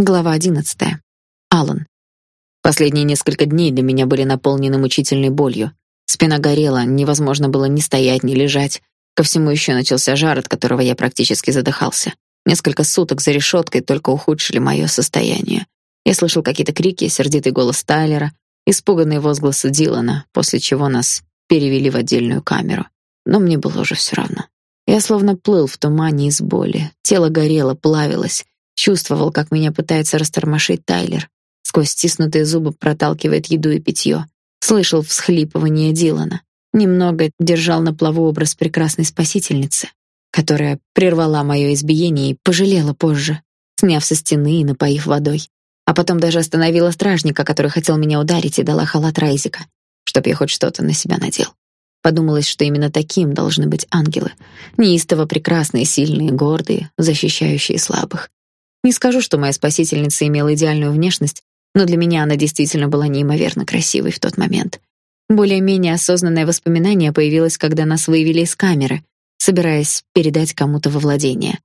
Глава 11. Алан. Последние несколько дней для меня были наполнены мучительной болью. Спина горела, невозможно было ни стоять, ни лежать. Ко всему еще начался жар, от которого я практически задыхался. Несколько суток за решеткой только ухудшили мое состояние. Я слышал какие-то крики, сердитый голос Тайлера, испуганные возгласы Дилана, после чего нас перевели в отдельную камеру. Но мне было уже все равно. Я словно плыл в тумане из боли. Тело горело, плавилось. Чувствовал, как меня пытается растормошить Тайлер. Сквозь стиснутые зубы проталкивает еду и питье. Слышал всхлипывание Дилана. Немного держал на плаву образ прекрасной спасительницы, которая прервала мое избиение и пожалела позже, сняв со стены и напоив водой. А потом даже остановила стражника, который хотел меня ударить, и дала халат Райзика, чтоб я хоть что-то на себя надел. Подумалось, что именно таким должны быть ангелы. Неистово прекрасные, сильные, гордые, защищающие слабых. Не скажу, что моя спасительница имела идеальную внешность, но для меня она действительно была неимоверно красивой в тот момент. Более-менее осознанное воспоминание появилось, когда нас вывели из камеры, собираясь передать кому-то во владение.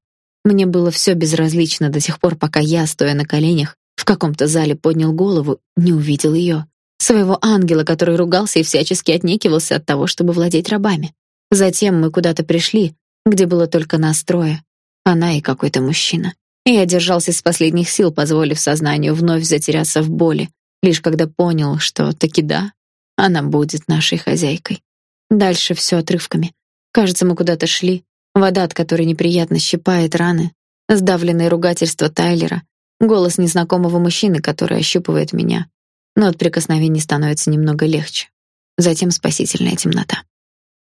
Мне было все безразлично до тех пор, пока я, стоя на коленях, в каком-то зале поднял голову, не увидел ее, своего ангела, который ругался и всячески отнекивался от того, чтобы владеть рабами. Затем мы куда-то пришли, где было только нас трое, она и какой-то мужчина. Я держался из последних сил, позволив сознанию вновь затеряться в боли, лишь когда понял, что таки да, она будет нашей хозяйкой. Дальше все отрывками. Кажется, мы куда-то шли. Вода, от которой неприятно щипает раны, сдавленные ругательства Тайлера, голос незнакомого мужчины, который ощупывает меня. Но от прикосновений становится немного легче. Затем спасительная темнота.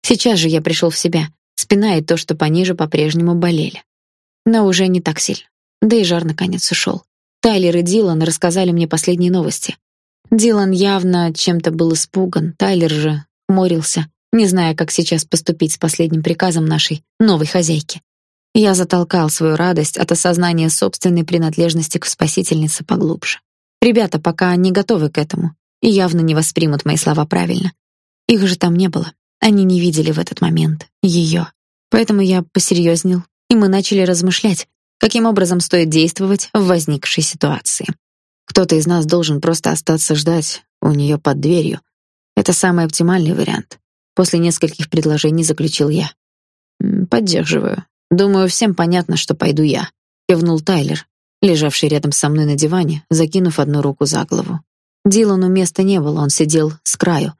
Сейчас же я пришел в себя. Спина и то, что пониже, по-прежнему болели. Но уже не так сильно. Да и жар наконец ушел. Тайлер и Дилан рассказали мне последние новости. Дилан явно чем-то был испуган, Тайлер же хмурился, не зная, как сейчас поступить с последним приказом нашей новой хозяйки. Я затолкал свою радость от осознания собственной принадлежности к спасительнице поглубже. Ребята пока не готовы к этому и явно не воспримут мои слова правильно. Их же там не было. Они не видели в этот момент ее. Поэтому я посерьезнел, и мы начали размышлять, каким образом стоит действовать в возникшей ситуации. Кто-то из нас должен просто остаться ждать у нее под дверью. Это самый оптимальный вариант. После нескольких предложений заключил я. Поддерживаю. Думаю, всем понятно, что пойду я, кивнул Тайлер, лежавший рядом со мной на диване, закинув одну руку за голову. Дилану места не было, он сидел с краю,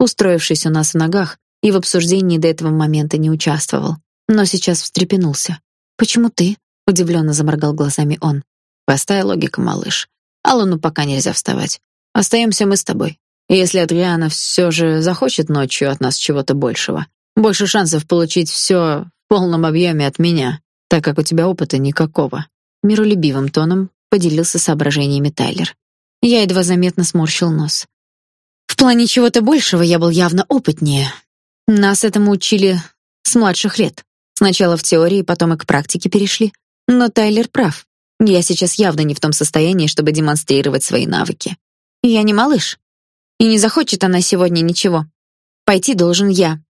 устроившись у нас в ногах, и в обсуждении до этого момента не участвовал, но сейчас встрепенулся. Почему ты? Удивленно заморгал глазами он. Простая логика, малыш. Алану пока нельзя вставать. Остаемся мы с тобой. И если Адриана все же захочет ночью от нас чего-то большего, больше шансов получить все в полном объеме от меня, так как у тебя опыта никакого. Миролюбивым тоном поделился соображениями Тайлер. Я едва заметно сморщил нос. В плане чего-то большего я был явно опытнее. Нас этому учили с младших лет. Сначала в теории, потом и к практике перешли. Но Тайлер прав. Я сейчас явно не в том состоянии, чтобы демонстрировать свои навыки. Я не малыш. И не захочет она сегодня ничего. Пойти должен я.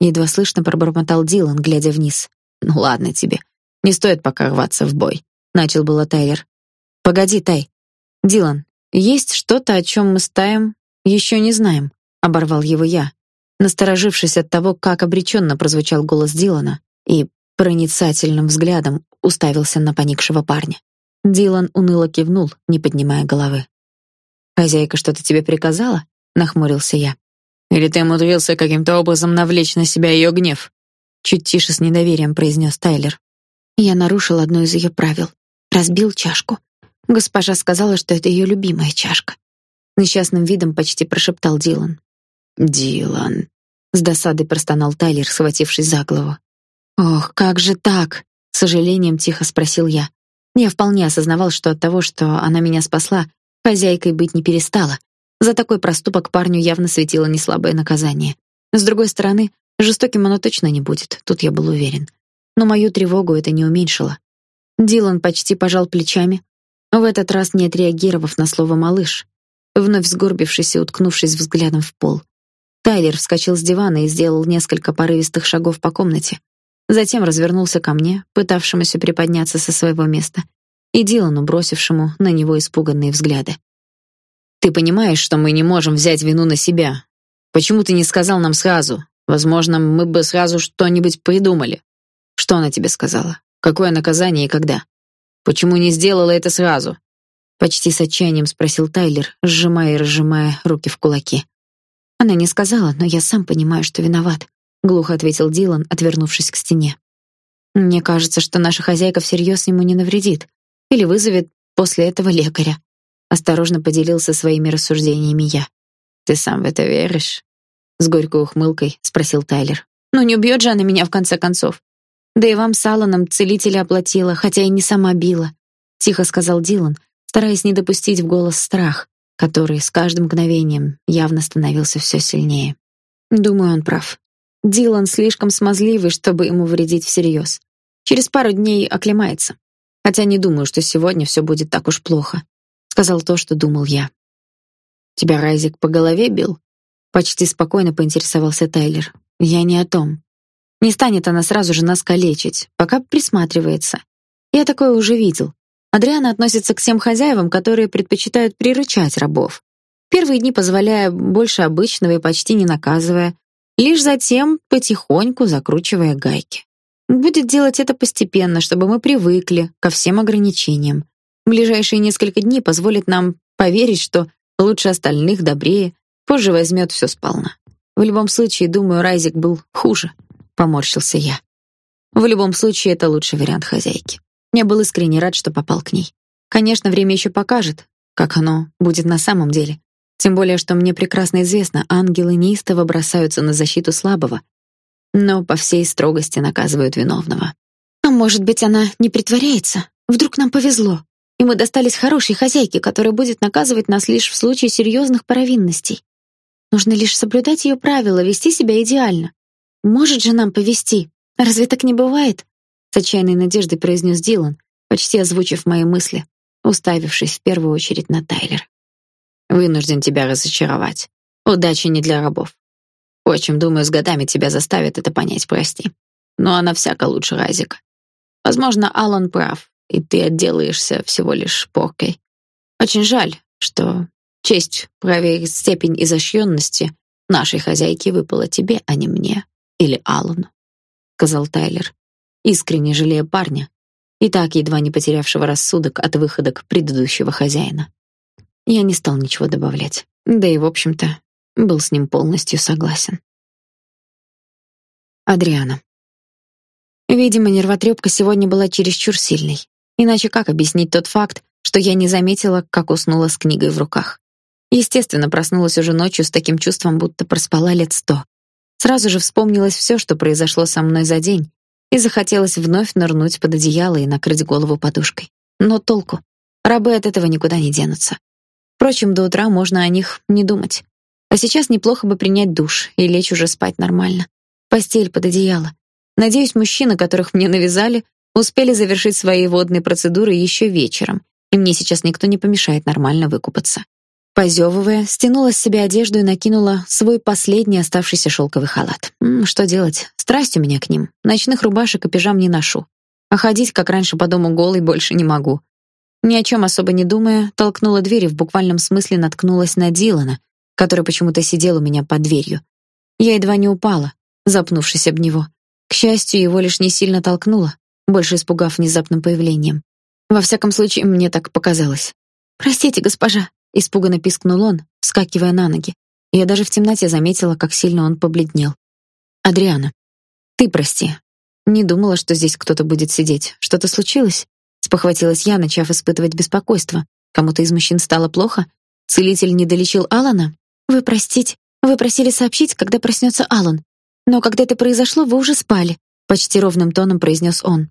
Едва слышно пробормотал Дилан, глядя вниз. Ну ладно тебе. Не стоит пока рваться в бой, начал было Тайлер. Погоди, Тай. Дилан, есть что-то, о чем мы с Таем еще не знаем, оборвал его я, насторожившись от того, как обреченно прозвучал голос Дилана, и проницательным взглядом уставился на поникшего парня. Дилан уныло кивнул, не поднимая головы. Хозяйка что-то тебе приказала? нахмурился я. Или ты умудрился каким-то образом навлечь на себя ее гнев? чуть тише с недоверием произнес Тайлер. Я нарушил одно из ее правил. Разбил чашку. Госпожа сказала, что это ее любимая чашка. Несчастным видом почти прошептал Дилан. Дилан, с досадой простонал Тайлер, схватившись за голову. Ох, как же так? С сожалением тихо спросил я. Я вполне осознавал, что от того, что она меня спасла, хозяйкой быть не перестала. За такой проступок парню явно светило неслабое наказание. С другой стороны, жестоким оно точно не будет, тут я был уверен. Но мою тревогу это не уменьшило. Дилан почти пожал плечами, в этот раз не отреагировав на слово малыш, вновь сгорбившись и уткнувшись взглядом в пол. Тайлер вскочил с дивана и сделал несколько порывистых шагов по комнате. Затем развернулся ко мне, пытавшемуся приподняться со своего места, и Дилану, бросившему на него испуганные взгляды. Ты понимаешь, что мы не можем взять вину на себя. Почему ты не сказал нам сразу? Возможно, мы бы сразу что-нибудь придумали. Что она тебе сказала? Какое наказание и когда? Почему не сделала это сразу? Почти с отчаянием спросил Тайлер, сжимая и разжимая руки в кулаки. Она не сказала, но я сам понимаю, что виноват, глухо ответил Дилан, отвернувшись к стене. Мне кажется, что наша хозяйка всерьез ему не навредит или вызовет после этого лекаря. Осторожно поделился своими рассуждениями я. Ты сам в это веришь? С горькой ухмылкой спросил Тайлер. Ну не убьет же она меня в конце концов. Да и вам с Алланом целителя оплатила, хотя и не сама била, тихо сказал Дилан, стараясь не допустить в голос страх, который с каждым мгновением явно становился все сильнее. Думаю, он прав. Дилан слишком смазливый, чтобы ему вредить всерьез. Через пару дней оклемается. Хотя не думаю, что сегодня все будет так уж плохо. Сказал то, что думал я. Тебя Райзик по голове бил? Почти спокойно поинтересовался Тайлер. Я не о том. Не станет она сразу же нас калечить, пока присматривается. Я такое уже видел. Адриана относится к всем хозяевам, которые предпочитают приручать рабов. Первые дни позволяя больше обычного и почти не наказывая, лишь затем потихоньку закручивая гайки. Будет делать это постепенно, чтобы мы привыкли ко всем ограничениям. Ближайшие несколько дней позволят нам поверить, что лучше остальных, добрее, позже возьмет все сполна. В любом случае, думаю, Райзик был хуже, поморщился я. В любом случае, это лучший вариант хозяйки. Я был искренне рад, что попал к ней. Конечно, время еще покажет, как оно будет на самом деле. Тем более, что мне прекрасно известно, ангелы неистово бросаются на защиту слабого, но по всей строгости наказывают виновного. А может быть, она не притворяется? Вдруг нам повезло, и мы достались хорошей хозяйке, которая будет наказывать нас лишь в случае серьезных провинностей. Нужно лишь соблюдать ее правила, вести себя идеально. Может же нам повезти? Разве так не бывает? С отчаянной надеждой произнес Дилан, почти озвучив мои мысли, уставившись в первую очередь на Тайлер. Вынужден тебя разочаровать. Удачи не для рабов. Впрочем, думаю, с годами тебя заставит это понять, прости. Но она всяко лучше Разика. Возможно, Алан прав, и ты отделаешься всего лишь поркой. Очень жаль, что честь проверить степень изощренности нашей хозяйки выпала тебе, а не мне или Алану, сказал Тайлер, искренне жалея парня, и так едва не потерявшего рассудок от выходок предыдущего хозяина. Я не стал ничего добавлять. Да и, в общем-то, был с ним полностью согласен. Адриана. Видимо, нервотрепка сегодня была чересчур сильной. Иначе как объяснить тот факт, что я не заметила, как уснула с книгой в руках? Естественно, проснулась уже ночью с таким чувством, будто проспала лет сто. Сразу же вспомнилось все, что произошло со мной за день, и захотелось вновь нырнуть под одеяло и накрыть голову подушкой. Но толку? Рабы от этого никуда не денутся. Впрочем, до утра можно о них не думать. А сейчас неплохо бы принять душ и лечь уже спать нормально. Постель под одеяло. Надеюсь, мужчины, которых мне навязали, успели завершить свои водные процедуры еще вечером, и мне сейчас никто не помешает нормально выкупаться. Позевывая, стянула с себя одежду и накинула свой последний оставшийся шелковый халат. Что делать? Страсть у меня к ним. Ночных рубашек и пижам не ношу. А ходить, как раньше по дому голой, больше не могу. Ни о чем особо не думая, толкнула дверь и в буквальном смысле наткнулась на Дилана, который почему-то сидел у меня под дверью. Я едва не упала, запнувшись об него. К счастью, его лишь не сильно толкнуло, больше испугав внезапным появлением. Во всяком случае, мне так показалось. "Простите, госпожа", испуганно пискнул он, вскакивая на ноги. Я даже в темноте заметила, как сильно он побледнел. "Адриана, ты прости. Не думала, что здесь кто-то будет сидеть. Что-то случилось?" Спохватилась я, начав испытывать беспокойство. Кому-то из мужчин стало плохо? Целитель не долечил Алана? Вы простите, вы просили сообщить, когда проснется Алан. Но когда это произошло, вы уже спали, почти ровным тоном произнес он.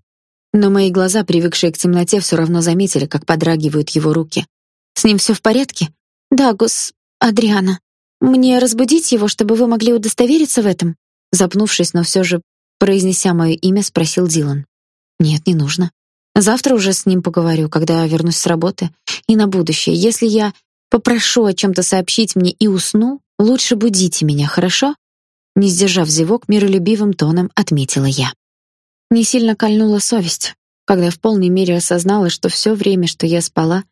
Но мои глаза, привыкшие к темноте, все равно заметили, как подрагивают его руки. С ним все в порядке? Да, гос Адриана. Мне разбудить его, чтобы вы могли удостовериться в этом? Запнувшись, но все же произнеся мое имя, спросил Дилан. Нет, не нужно. Завтра уже с ним поговорю, когда вернусь с работы. И на будущее, если я Попрошу о чем то сообщить мне и усну, лучше будите меня, хорошо? Не сдержав зевок, миролюбивым тоном отметила я. Не сильно кольнула совесть. когда в полной мере осознала, что все время, что я спала,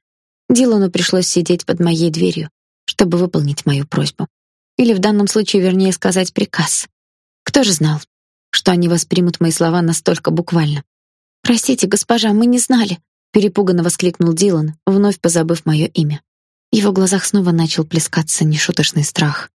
Дилану пришлось сидеть под моей дверью, чтобы выполнить мою просьбу. Или в данном случае, вернее сказать, приказ. Кто же знал, что они воспримут мои слова настолько буквально? «Простите, госпожа, мы не знали», — перепуганно воскликнул Дилан, вновь позабыв мое имя. В его глазах снова начал плескаться нешуточный страх.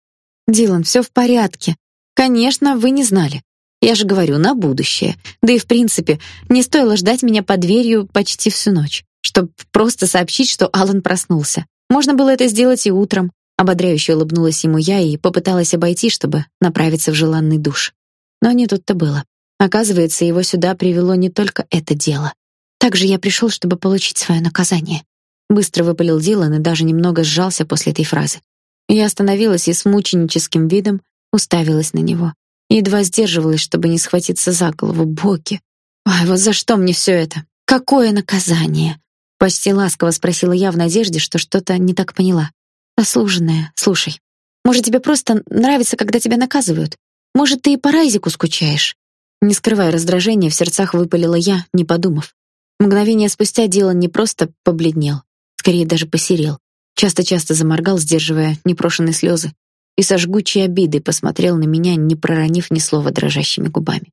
«Дилан, все в порядке. Конечно, вы не знали. Я же говорю, на будущее. Да и в принципе, не стоило ждать меня под дверью почти всю ночь, чтобы просто сообщить, что Алан проснулся. Можно было это сделать и утром. Ободряюще улыбнулась ему я и попыталась обойти, чтобы направиться в желанный душ. Но не тут-то было. Оказывается, его сюда привело не только это дело. Также я пришел, чтобы получить свое наказание. Быстро выпалил Дилан и даже немного сжался после этой фразы. Я остановилась и с мученическим видом уставилась на него. Едва сдерживалась, чтобы не схватиться за голову. Боги! Ай, вот за что мне все это? Какое наказание? Почти ласково спросила я в надежде, что что-то не так поняла. Заслуженное. Слушай, может, тебе просто нравится, когда тебя наказывают? Может, ты и по Райзику скучаешь? Не скрывая раздражения, в сердцах выпалила я, не подумав. Мгновение спустя Дилан не просто побледнел, скорее даже посерел. Часто-часто заморгал, сдерживая непрошенные слезы, и со жгучей обидой посмотрел на меня, не проронив ни слова дрожащими губами.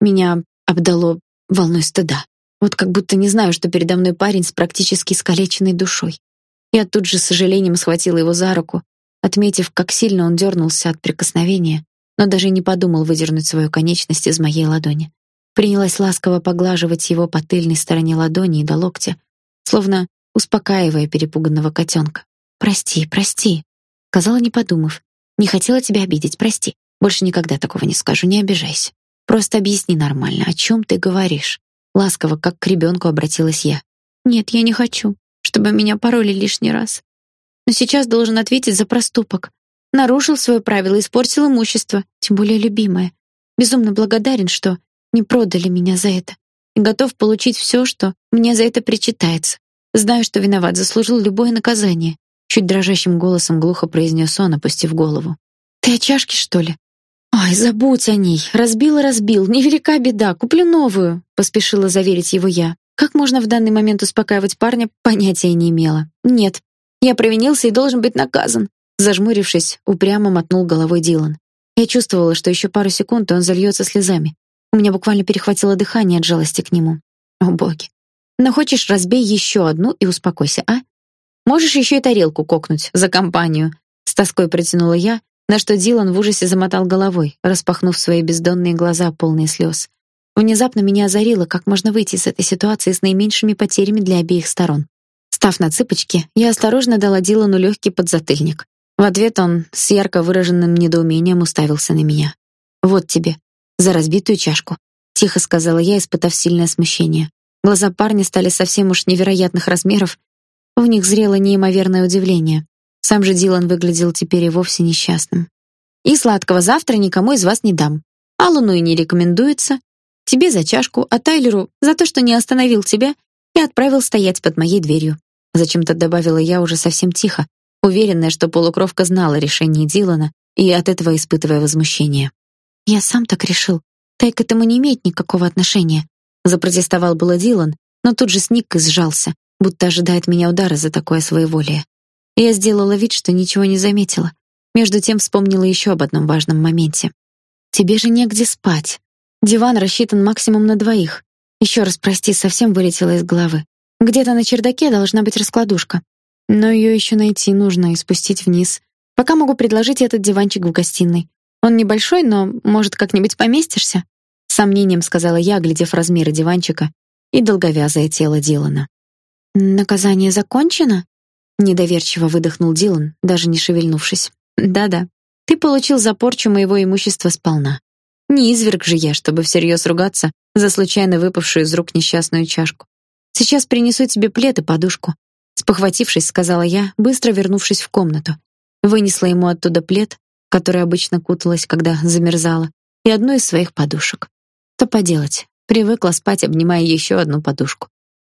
Меня обдало волной стыда. Вот как будто не знаю, что передо мной парень с практически искалеченной душой. Я тут же с сожалением схватила его за руку, отметив, как сильно он дернулся от прикосновения, но даже не подумал выдернуть свою конечность из моей ладони. Принялась ласково поглаживать его по тыльной стороне ладони и до локтя, словно успокаивая перепуганного котенка. «Прости, прости», — сказала, не подумав, не хотела тебя обидеть, прости. Больше никогда такого не скажу, не обижайся. Просто объясни нормально, о чем ты говоришь. Ласково, как к ребенку, обратилась я. Нет, я не хочу, чтобы меня пороли лишний раз. Но сейчас должен ответить за проступок. Нарушил свое правило, испортил имущество, тем более любимое. Безумно благодарен, что не продали меня за это. И готов получить все, что мне за это причитается. Знаю, что виноват, заслужил любое наказание чуть дрожащим голосом глухо произнес он, опустив голову. Ты о чашке, что ли? Ай, забудь о ней. Разбил и разбил. Невелика беда, куплю новую, поспешила заверить его я. Как можно в данный момент успокаивать парня, понятия не имела. Нет. Я провинился и должен быть наказан, зажмурившись, упрямо мотнул головой Дилан. Я чувствовала, что еще пару секунд и он зальется слезами. У меня буквально перехватило дыхание от жалости к нему. О, боги. Но хочешь, разбей еще одну и успокойся, а? Можешь еще и тарелку кокнуть за компанию, с тоской протянула я, на что Дилан в ужасе замотал головой, распахнув свои бездонные глаза, полные слез. Внезапно меня озарило, как можно выйти из этой ситуации с наименьшими потерями для обеих сторон. Став на цыпочки, я осторожно дала Дилану легкий подзатыльник. В ответ он с ярко выраженным недоумением уставился на меня. Вот тебе за разбитую чашку, тихо сказала я, испытав сильное смущение. Глаза парня стали совсем уж невероятных размеров, в них зрело неимоверное удивление. Сам же Дилан выглядел теперь и вовсе несчастным. И сладкого завтра никому из вас не дам. Аллану и не рекомендуется. Тебе за чашку, а Тайлеру за то, что не остановил тебя и отправил стоять под моей дверью. Зачем-то добавила я уже совсем тихо, уверенная, что полукровка знала решение Дилана и от этого испытывая возмущение. Я сам так решил. Тай к этому не имеет никакого отношения, запротестовал было Дилан, но тут же сник и сжался, будто ожидает меня удара за такое своеволие. Я сделала вид, что ничего не заметила. Между тем вспомнила еще об одном важном моменте. Тебе же негде спать. Диван рассчитан максимум на двоих. Еще раз прости, совсем вылетело из головы. Где-то на чердаке должна быть раскладушка. Но ее еще найти нужно и спустить вниз. Пока могу предложить этот диванчик в гостиной. Он небольшой, но, может, как-нибудь поместишься? С сомнением сказала я, оглядев размеры диванчика и долговязое тело Дилана. Наказание закончено? недоверчиво выдохнул Дилан, даже не шевельнувшись. Да-да. Ты получил за порчу моего имущества сполна. Не изверг же я, чтобы всерьез ругаться за случайно выпавшую из рук несчастную чашку. Сейчас принесу тебе плед и подушку, спохватившись, сказала я, быстро вернувшись в комнату. Вынесла ему оттуда плед, который обычно куталась, когда замерзала, и одну из своих подушек. Что поделать? Привыкла спать, обнимая еще одну подушку.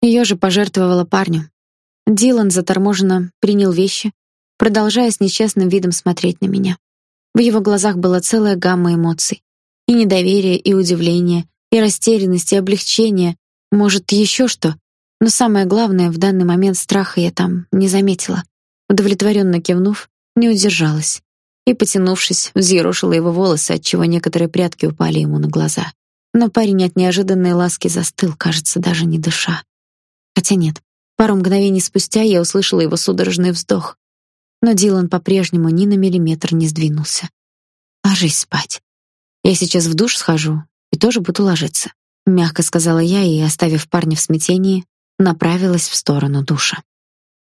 Ее же пожертвовала парню. Дилан заторможенно принял вещи, продолжая с несчастным видом смотреть на меня. В его глазах была целая гамма эмоций: и недоверие, и удивление, и растерянность, и облегчение, Может, еще что? Но самое главное, в данный момент страха я там не заметила. Удовлетворенно кивнув, не удержалась и, потянувшись, взъерошила его волосы, отчего некоторые прядки упали ему на глаза. Но парень от неожиданной ласки застыл, кажется, даже не дыша. Хотя нет, пару мгновений спустя я услышала его судорожный вздох. Но Дилан по-прежнему ни на миллиметр не сдвинулся. «Ложись спать. Я сейчас в душ схожу и тоже буду ложиться», — мягко сказала я и, оставив парня в смятении, направилась в сторону душа.